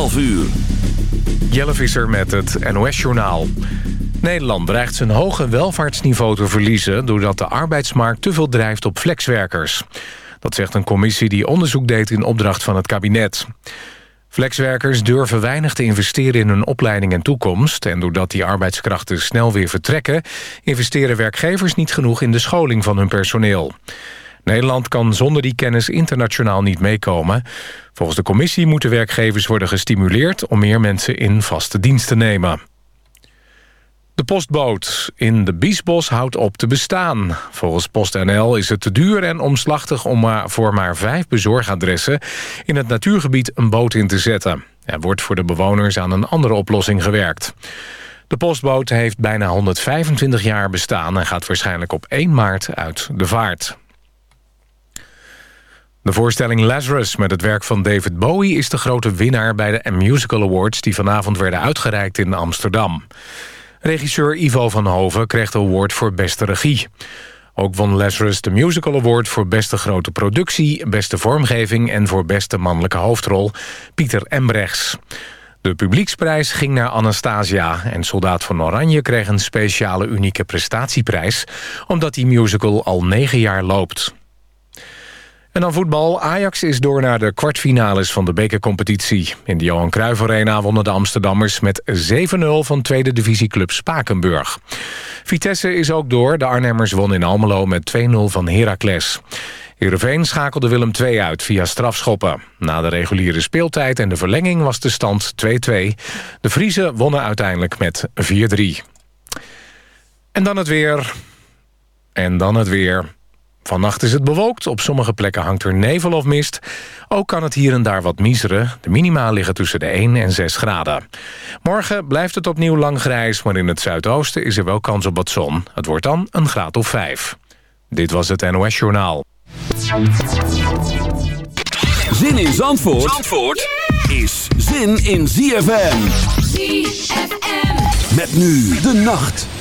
12 uur. Jelle Visser met het NOS-journaal. Nederland dreigt zijn hoge welvaartsniveau te verliezen... doordat de arbeidsmarkt te veel drijft op flexwerkers. Dat zegt een commissie die onderzoek deed in opdracht van het kabinet. Flexwerkers durven weinig te investeren in hun opleiding en toekomst... en doordat die arbeidskrachten snel weer vertrekken... investeren werkgevers niet genoeg in de scholing van hun personeel. Nederland kan zonder die kennis internationaal niet meekomen. Volgens de commissie moeten werkgevers worden gestimuleerd... om meer mensen in vaste dienst te nemen. De postboot in de Biesbos houdt op te bestaan. Volgens PostNL is het te duur en omslachtig om voor maar vijf bezorgadressen in het natuurgebied een boot in te zetten. Er wordt voor de bewoners aan een andere oplossing gewerkt. De postboot heeft bijna 125 jaar bestaan en gaat waarschijnlijk op 1 maart uit de vaart. De voorstelling Lazarus met het werk van David Bowie... is de grote winnaar bij de Musical Awards... die vanavond werden uitgereikt in Amsterdam. Regisseur Ivo van Hoven kreeg de award voor beste regie. Ook won Lazarus de Musical Award voor beste grote productie... beste vormgeving en voor beste mannelijke hoofdrol Pieter Embrechts. De publieksprijs ging naar Anastasia... en Soldaat van Oranje kreeg een speciale unieke prestatieprijs... omdat die musical al negen jaar loopt. En dan voetbal. Ajax is door naar de kwartfinales van de bekercompetitie. In de Johan Cruijff Arena wonnen de Amsterdammers met 7-0 van tweede divisieclub Spakenburg. Vitesse is ook door. De Arnhemmers wonnen in Almelo met 2-0 van Heracles. Heerenveen schakelde Willem II uit via strafschoppen. Na de reguliere speeltijd en de verlenging was de stand 2-2. De Vriezen wonnen uiteindelijk met 4-3. En dan het weer. En dan het weer. Vannacht is het bewolkt. Op sommige plekken hangt er nevel of mist. Ook kan het hier en daar wat miseren. De minima liggen tussen de 1 en 6 graden. Morgen blijft het opnieuw lang grijs... maar in het zuidoosten is er wel kans op wat zon. Het wordt dan een graad of 5. Dit was het NOS Journaal. Zin in Zandvoort, Zandvoort is zin in ZFM. ZFM. Met nu de nacht.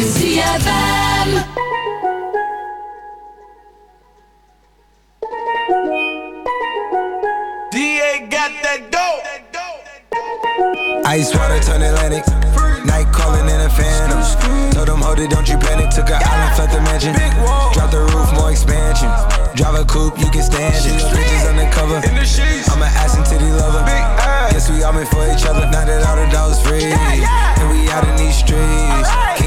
c'est Ice water Atlantic. Night calling in phantom. Told them, hold it, don't you panic. Took an island, mansion. Drop the roof, more expansion. Drive a coupe, you can stand it. Bitches undercover. I'm an ass and titty lover. Guess we all meant for each other. Now that all the dogs free. Yeah, yeah. And we out in these streets.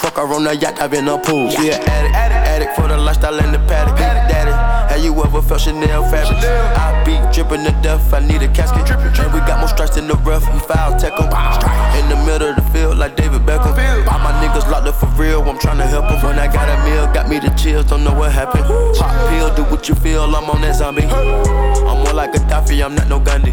Fuck her on the yacht, I've been a pool. She an addict, addict, for the lifestyle and the paddock. Daddy, have you ever felt Chanel fabric? I be dripping to death, I need a casket. And we got more strikes in the rough, we foul tech em. In the middle of the field, like David Beckham. All my niggas locked up for real, I'm tryna help them. When I got a meal, got me the chills, don't know what happened. Pop pill, do what you feel, I'm on that zombie. I'm more like a Daffy, I'm not no Gundy.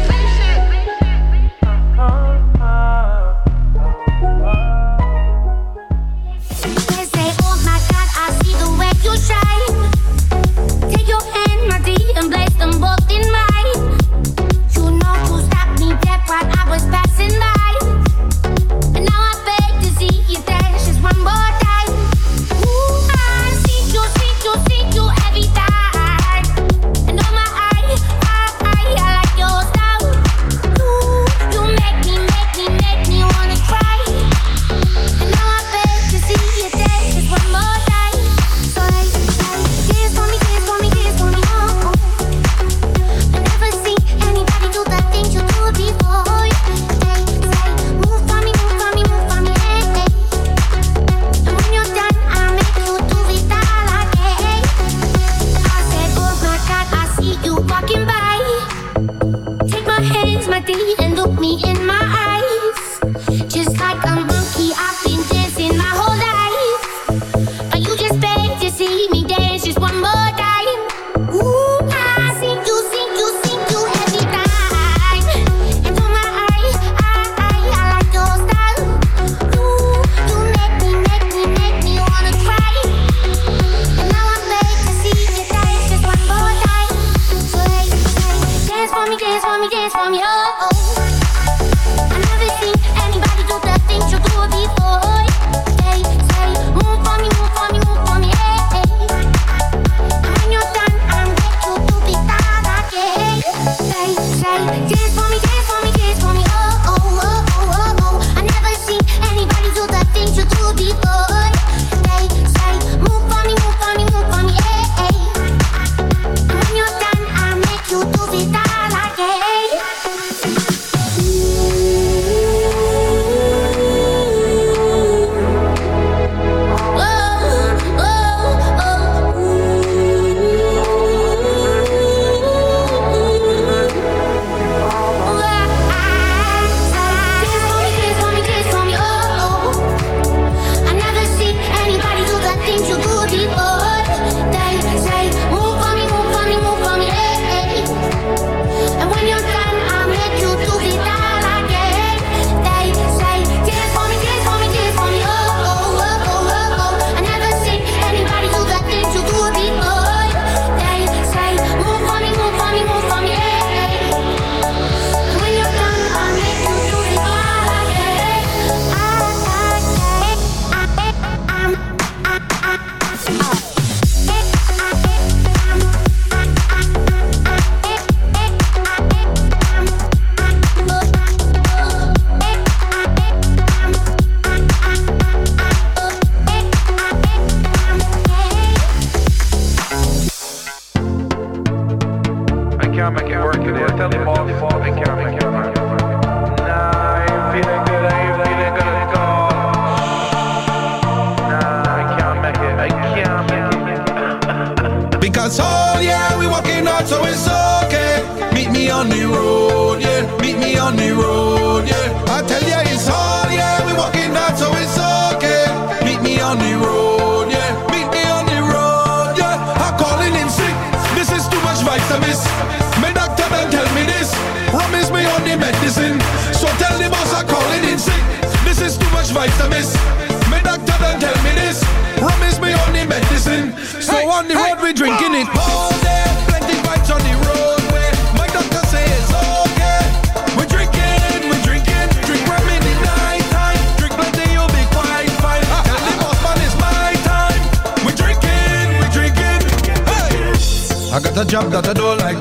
job that I don't like.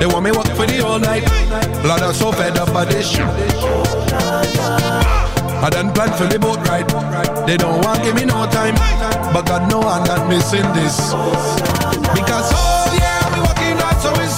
They want me work for the all night. Blood I'm so fed up by this shit. Ah. I done planned for the boat ride. They don't want give me no time, but God know I'm not missing this. Because oh yeah, we walking hard, so it's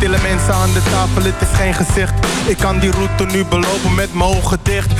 Stille mensen aan de tafel, het is geen gezicht. Ik kan die route nu belopen met mijn ogen dicht.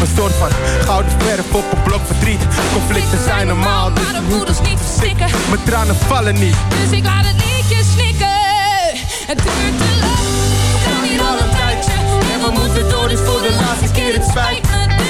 Een soort van gouden verf op een blok verdriet. Conflicten zijn normaal, dus maar de voeders niet verstikken. Mijn tranen vallen niet. Dus ik laat het liedje snikken. Het duurt te lang, we gaan hier al een tijdje. En we moeten door, dus voor de laatste keer het spijt me.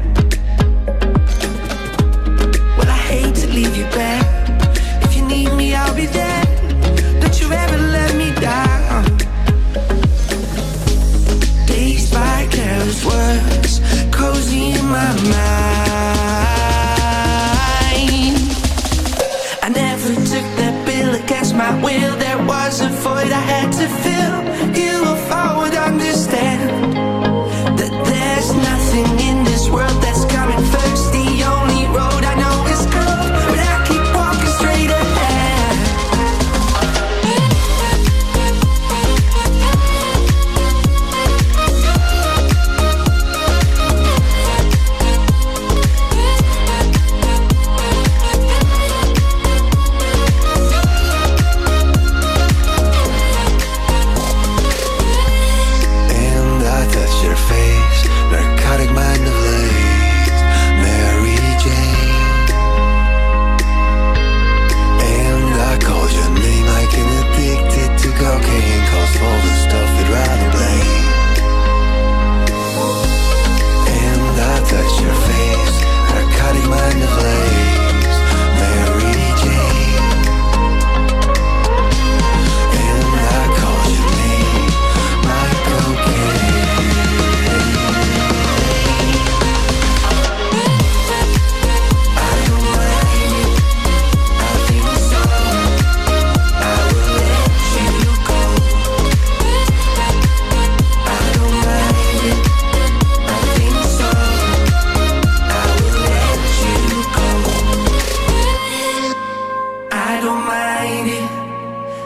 Don't mind it.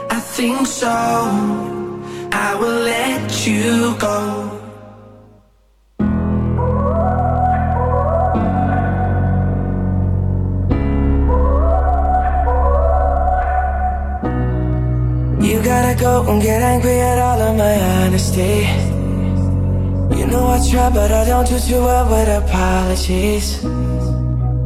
I think so. I will let you go. You gotta go and get angry at all of my honesty. You know I try, but I don't do too well with apologies.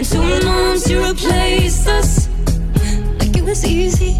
and soon on to replace us. Like it was easy.